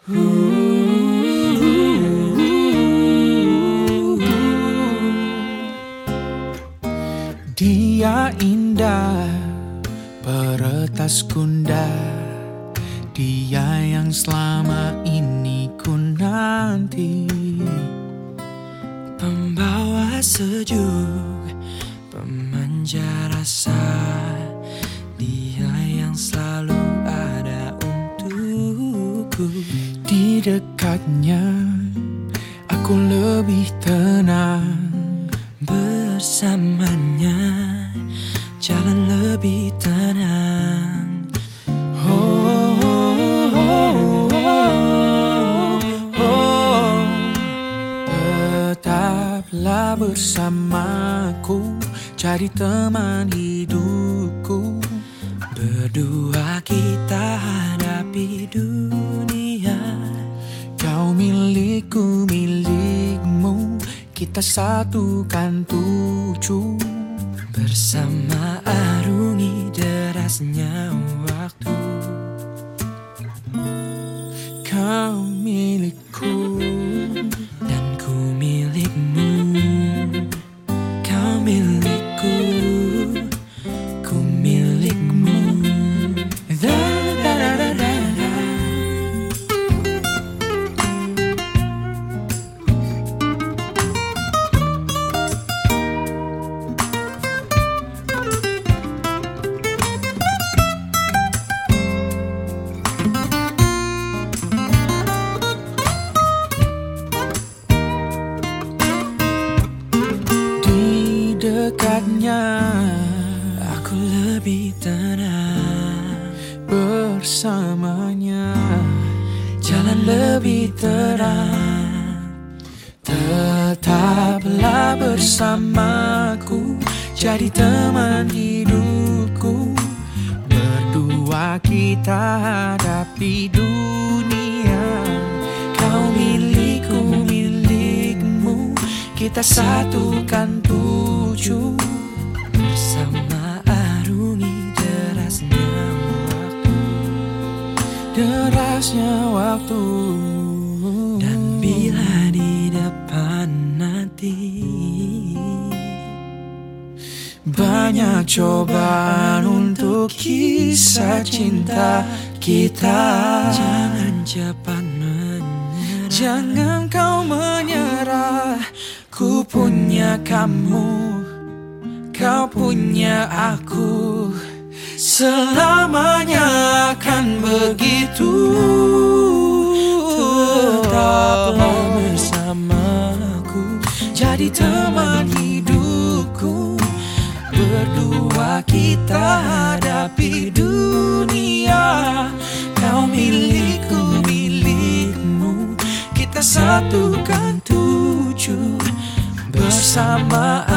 Dia indah, peretas kunda Dia yang selama ini ku nanti. Pembawa sejuk, pemanja rasa Dekatnya, aku lebih tenang Bersamanya, jalan lebih tenang Oh, oh, oh, oh, oh. Tetaplah bersamaku Jadi teman hidupku Berdua kita Kita satukan tujuh Bersama arungi derasnya waktu. Kau dekatnya Aku lebih tenang Bersamanya. Jalan lebih terang Tetaplah bersamaku. Jadi teman hidupku Berdua kita hadapi dunia. Kau milikku, milikmu Kita satukan Bersama arungi derasnya waktu Derasnya waktu Dan bila di depan nanti banyak cobaan untuk kisah cinta kita. Jangan cepat menyerah. Jangan kau menyerah. Ku punya kamu Kau punya aku Selamanya akan begitu. Tetaplah bersamaku Jadi teman hidupku. Berdua kita hadapi dunia. Kau milikku, milikmu. Kita satukan tujuh Bersama